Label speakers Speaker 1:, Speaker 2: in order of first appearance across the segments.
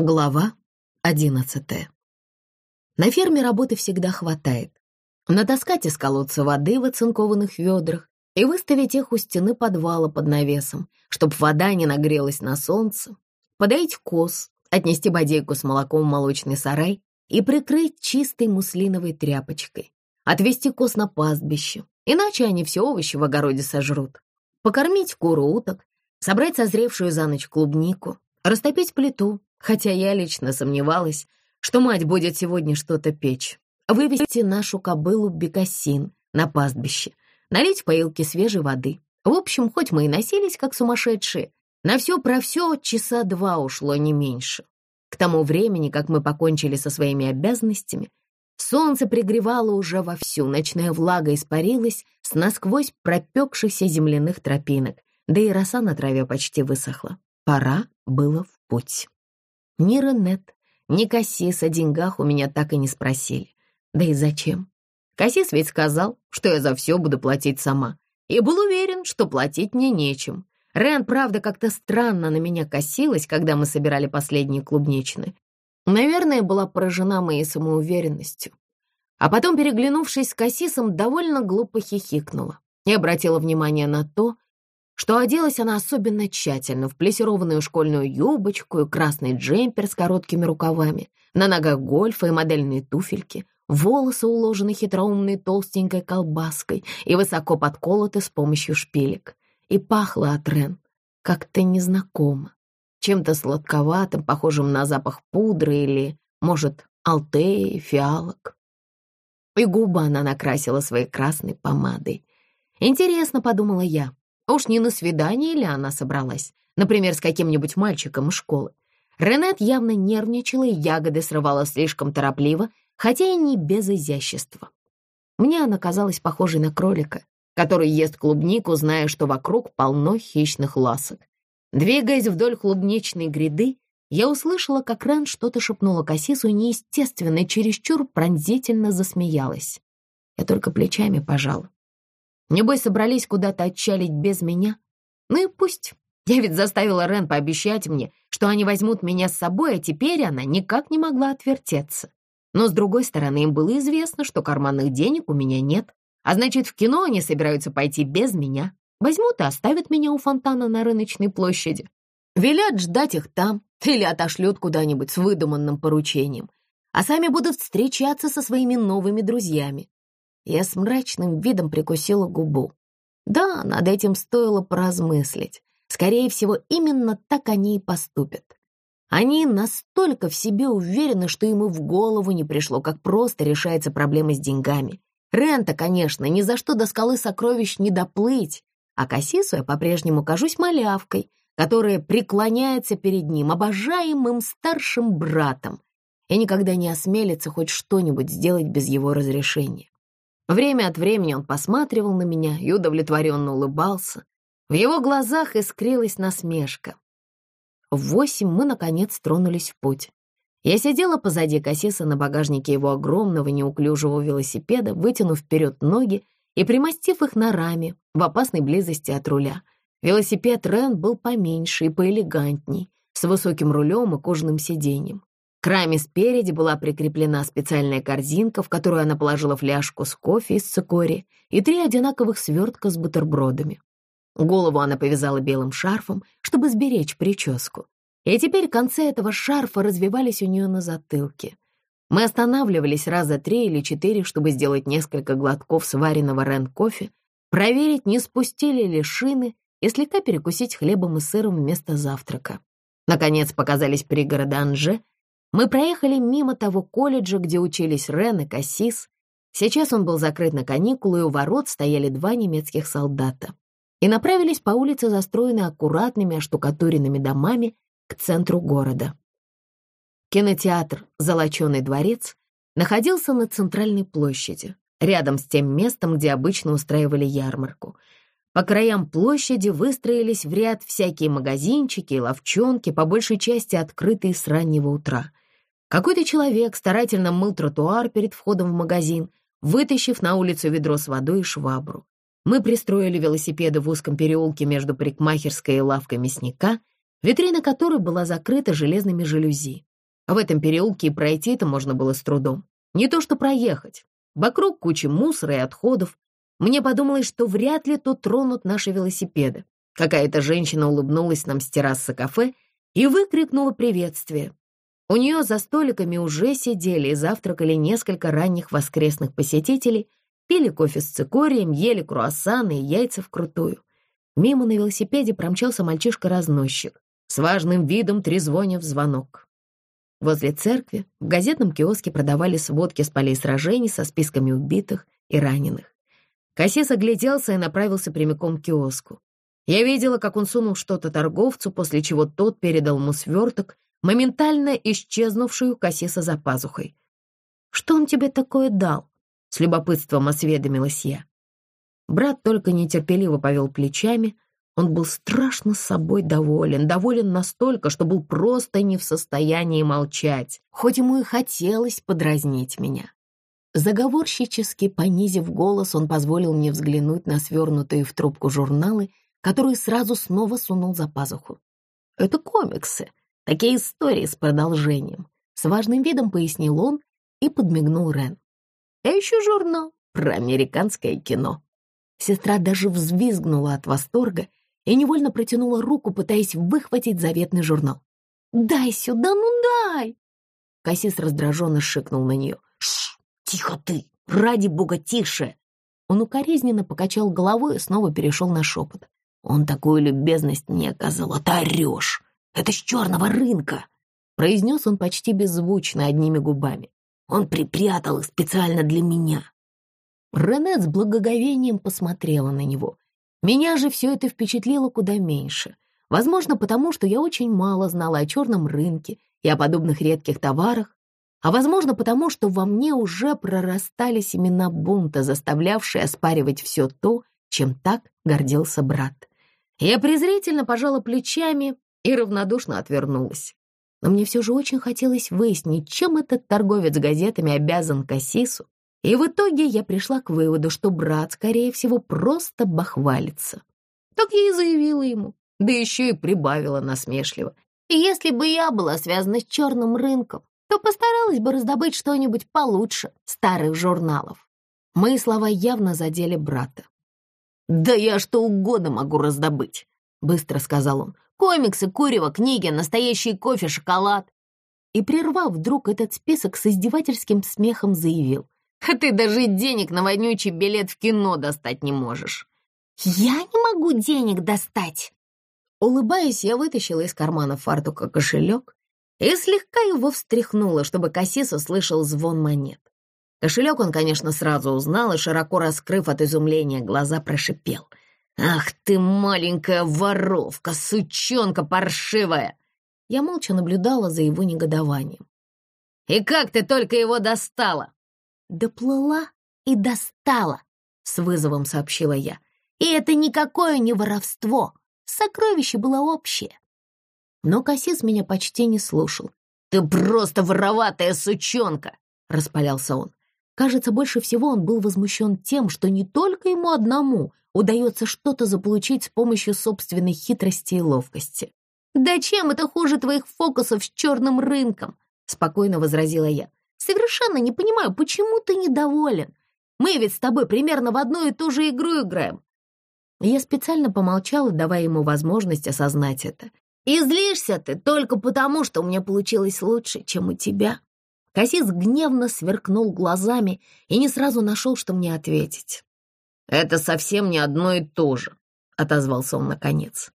Speaker 1: Глава одиннадцатая. На ферме работы всегда хватает. Натаскать из колодца воды в оцинкованных ведрах и выставить их у стены подвала под навесом, чтобы вода не нагрелась на солнце, подоить коз, отнести бодейку с молоком в молочный сарай и прикрыть чистой муслиновой тряпочкой, отвезти коз на пастбище, иначе они все овощи в огороде сожрут, покормить куру уток, собрать созревшую за ночь клубнику, растопить плиту, хотя я лично сомневалась, что мать будет сегодня что-то печь, вывести нашу кобылу Бекасин на пастбище, налить в поилки свежей воды. В общем, хоть мы и носились, как сумасшедшие, на все про все часа два ушло не меньше. К тому времени, как мы покончили со своими обязанностями, солнце пригревало уже вовсю, ночная влага испарилась с насквозь пропекшихся земляных тропинок, да и роса на траве почти высохла. Пора было в путь. Ни Ренет, ни Кассис о деньгах у меня так и не спросили. Да и зачем? Кассис ведь сказал, что я за все буду платить сама. И был уверен, что платить мне нечем. Рен, правда, как-то странно на меня косилась, когда мы собирали последние клубничные. Наверное, была поражена моей самоуверенностью. А потом, переглянувшись с Кассисом, довольно глупо хихикнула и обратила внимание на то, что оделась она особенно тщательно в плесированную школьную юбочку и красный джемпер с короткими рукавами, на ногах гольфа и модельные туфельки, волосы уложены хитроумной толстенькой колбаской и высоко подколоты с помощью шпилек. И пахло от Рен как-то незнакомо, чем-то сладковатым, похожим на запах пудры или, может, алтеи, фиалок. И губы она накрасила своей красной помадой. Интересно, подумала я, а уж не на свидание ли она собралась? Например, с каким-нибудь мальчиком из школы. Ренет явно нервничала и ягоды срывала слишком торопливо, хотя и не без изящества. Мне она казалась похожей на кролика, который ест клубнику, зная, что вокруг полно хищных ласок. Двигаясь вдоль клубничной гряды, я услышала, как Рен что-то шепнула Кассису и неестественно, чересчур пронзительно засмеялась. Я только плечами пожала. Небось, собрались куда-то отчалить без меня? Ну и пусть. Я ведь заставила Рен пообещать мне, что они возьмут меня с собой, а теперь она никак не могла отвертеться. Но, с другой стороны, им было известно, что карманных денег у меня нет, а значит, в кино они собираются пойти без меня. Возьмут и оставят меня у фонтана на рыночной площади. Велят ждать их там или отошлют куда-нибудь с выдуманным поручением, а сами будут встречаться со своими новыми друзьями. Я с мрачным видом прикусила губу. Да, над этим стоило поразмыслить. Скорее всего, именно так они и поступят. Они настолько в себе уверены, что ему в голову не пришло, как просто решается проблема с деньгами. Рента, конечно, ни за что до скалы сокровищ не доплыть, а Кассису я по-прежнему кажусь малявкой, которая преклоняется перед ним, обожаемым старшим братом, и никогда не осмелится хоть что-нибудь сделать без его разрешения. Время от времени он посматривал на меня и удовлетворенно улыбался. В его глазах искрилась насмешка. В восемь мы, наконец, тронулись в путь. Я сидела позади Кассиса на багажнике его огромного неуклюжего велосипеда, вытянув вперед ноги и примостив их на раме в опасной близости от руля. Велосипед Рен был поменьше и поэлегантней, с высоким рулем и кожаным сиденьем. К раме спереди была прикреплена специальная корзинка, в которую она положила фляжку с кофе из цикори и три одинаковых свертка с бутербродами. Голову она повязала белым шарфом, чтобы сберечь прическу. И теперь концы этого шарфа развивались у нее на затылке. Мы останавливались раза три или четыре, чтобы сделать несколько глотков сваренного рен-кофе, проверить, не спустили ли шины и слегка перекусить хлебом и сыром вместо завтрака. Наконец показались пригороды Анже — мы проехали мимо того колледжа, где учились Рен и Кассис. Сейчас он был закрыт на каникулы, и у ворот стояли два немецких солдата. И направились по улице, застроенной аккуратными оштукатуренными домами, к центру города. Кинотеатр «Золоченый дворец» находился на центральной площади, рядом с тем местом, где обычно устраивали ярмарку. По краям площади выстроились в ряд всякие магазинчики и ловчонки, по большей части открытые с раннего утра. Какой-то человек старательно мыл тротуар перед входом в магазин, вытащив на улицу ведро с водой и швабру. Мы пристроили велосипеды в узком переулке между парикмахерской и лавкой мясника, витрина которой была закрыта железными жалюзи. В этом переулке и пройти-то можно было с трудом. Не то что проехать. Вокруг куча мусора и отходов. Мне подумалось, что вряд ли тут тронут наши велосипеды. Какая-то женщина улыбнулась нам с террасы кафе и выкрикнула приветствие. У нее за столиками уже сидели и завтракали несколько ранних воскресных посетителей, пили кофе с цикорием, ели круассаны и яйца вкрутую. Мимо на велосипеде промчался мальчишка-разносчик, с важным видом трезвоня в звонок. Возле церкви в газетном киоске продавали сводки с полей сражений со списками убитых и раненых. Кассис огляделся и направился прямиком к киоску. Я видела, как он сунул что-то торговцу, после чего тот передал ему сверток, моментально исчезнувшую Кассиса за пазухой. «Что он тебе такое дал?» — с любопытством осведомилась я. Брат только нетерпеливо повел плечами. Он был страшно собой доволен, доволен настолько, что был просто не в состоянии молчать, хоть ему и хотелось подразнить меня. Заговорщически понизив голос, он позволил мне взглянуть на свернутые в трубку журналы, которые сразу снова сунул за пазуху. «Это комиксы, такие истории с продолжением», — с важным видом пояснил он и подмигнул Рен. «А еще журнал про американское кино». Сестра даже взвизгнула от восторга и невольно протянула руку, пытаясь выхватить заветный журнал. «Дай сюда, ну дай!» Кассис раздраженно шикнул на нее. «Шш, тихо ты! Ради бога, тише!» Он укоризненно покачал головой и снова перешел на шепот. «Он такую любезность мне оказал, а ты орешь! Это с черного рынка!» Произнес он почти беззвучно одними губами. «Он припрятал их специально для меня. Рене с благоговением посмотрела на него. Меня же все это впечатлило куда меньше. Возможно, потому что я очень мало знала о черном рынке и о подобных редких товарах, а возможно, потому что во мне уже прорастали семена бунта, заставлявшие оспаривать все то, чем так гордился брат. Я презрительно пожала плечами и равнодушно отвернулась. Но мне все же очень хотелось выяснить, чем этот торговец газетами обязан Кассису и в итоге я пришла к выводу, что брат, скорее всего, просто бахвалится. Так я и заявила ему, да еще и прибавила насмешливо. Если бы я была связана с черным рынком, то постаралась бы раздобыть что-нибудь получше старых журналов. Мои слова явно задели брата. «Да я что угодно могу раздобыть», — быстро сказал он. «Комиксы, курево, книги, настоящий кофе, шоколад». И, прервав вдруг этот список, с издевательским смехом заявил а ты даже денег на вонючий билет в кино достать не можешь». «Я не могу денег достать!» Улыбаясь, я вытащила из кармана фартука кошелек и слегка его встряхнула, чтобы Кассис услышал звон монет. Кошелек он, конечно, сразу узнал и, широко раскрыв от изумления, глаза прошипел. «Ах ты, маленькая воровка, сучонка паршивая!» Я молча наблюдала за его негодованием. «И как ты только его достала?» «Доплыла и достала», — с вызовом сообщила я. «И это никакое не воровство. Сокровище было общее». Но Кассис меня почти не слушал. «Ты просто вороватая сучонка!» — распалялся он. Кажется, больше всего он был возмущен тем, что не только ему одному удается что-то заполучить с помощью собственной хитрости и ловкости. «Да чем это хуже твоих фокусов с черным рынком?» — спокойно возразила я. Совершенно не понимаю, почему ты недоволен. Мы ведь с тобой примерно в одну и ту же игру играем». Я специально помолчала, давая ему возможность осознать это. «И злишься ты только потому, что у меня получилось лучше, чем у тебя». Кассис гневно сверкнул глазами и не сразу нашел, что мне ответить. «Это совсем не одно и то же», — отозвался он наконец.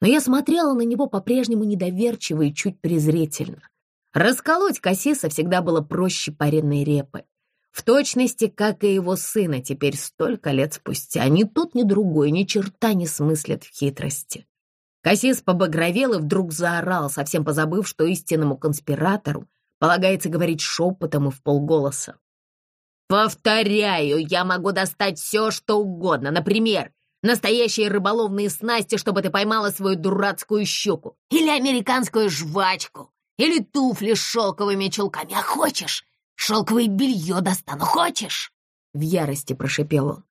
Speaker 1: Но я смотрела на него по-прежнему недоверчиво и чуть презрительно. Расколоть Кассиса всегда было проще паренной репы. В точности, как и его сына, теперь столько лет спустя. Ни тот, ни другой ни черта не смыслят в хитрости. Кассис побагровел и вдруг заорал, совсем позабыв, что истинному конспиратору полагается говорить шепотом и в полголоса. «Повторяю, я могу достать все, что угодно. Например, настоящие рыболовные снасти, чтобы ты поймала свою дурацкую щуку. Или американскую жвачку. Или туфли с шелковыми чулками. А хочешь? Шелковое белье достану. Хочешь?» В ярости прошипел он.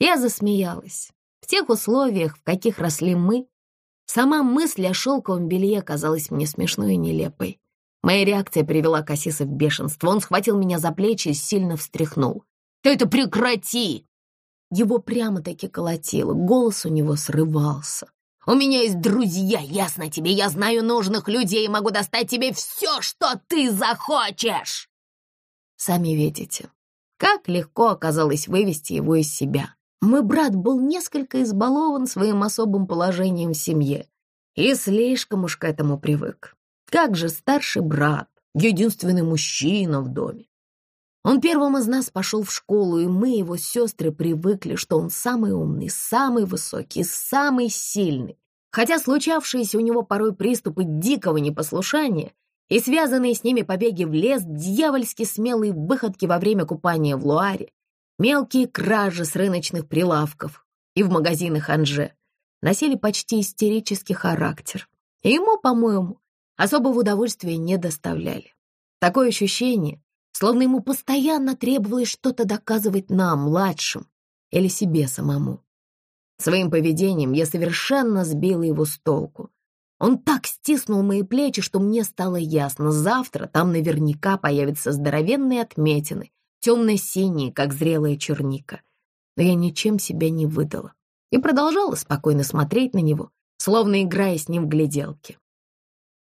Speaker 1: Я засмеялась. В тех условиях, в каких росли мы, сама мысль о шелковом белье казалась мне смешной и нелепой. Моя реакция привела Кассиса в бешенство. Он схватил меня за плечи и сильно встряхнул. «Ты это прекрати!» Его прямо-таки колотило, голос у него срывался. «У меня есть друзья, ясно тебе, я знаю нужных людей и могу достать тебе все, что ты захочешь!» Сами видите, как легко оказалось вывести его из себя. Мой брат был несколько избалован своим особым положением в семье и слишком уж к этому привык. Как же старший брат, единственный мужчина в доме. Он первым из нас пошел в школу, и мы, его сестры, привыкли, что он самый умный, самый высокий, самый сильный. Хотя случавшиеся у него порой приступы дикого непослушания и связанные с ними побеги в лес, дьявольски смелые выходки во время купания в Луаре, мелкие кражи с рыночных прилавков и в магазинах Анже носили почти истерический характер. И ему, по-моему, особого удовольствия не доставляли. Такое ощущение, словно ему постоянно требовалось что-то доказывать нам, младшим, или себе самому. Своим поведением я совершенно сбила его с толку. Он так стиснул мои плечи, что мне стало ясно, завтра там наверняка появятся здоровенные отметины, темно-синие, как зрелая черника. Но я ничем себя не выдала и продолжала спокойно смотреть на него, словно играя с ним в гляделки.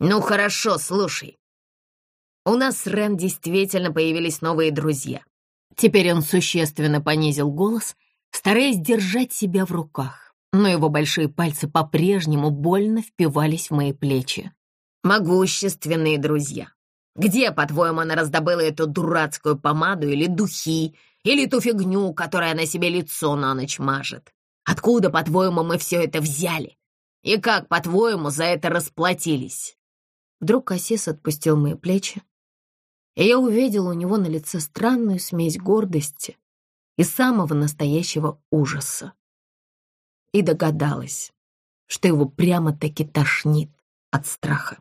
Speaker 1: «Ну хорошо, слушай. У нас с Рен действительно появились новые друзья». Теперь он существенно понизил голос, стараясь держать себя в руках, но его большие пальцы по-прежнему больно впивались в мои плечи. «Могущественные друзья. Где, по-твоему, она раздобыла эту дурацкую помаду или духи, или ту фигню, которая на себе лицо на ночь мажет? Откуда, по-твоему, мы все это взяли? И как, по-твоему, за это расплатились?» Вдруг Кассис отпустил мои плечи, и я увидела у него на лице странную смесь гордости и самого настоящего ужаса. И догадалась, что его прямо-таки тошнит от страха.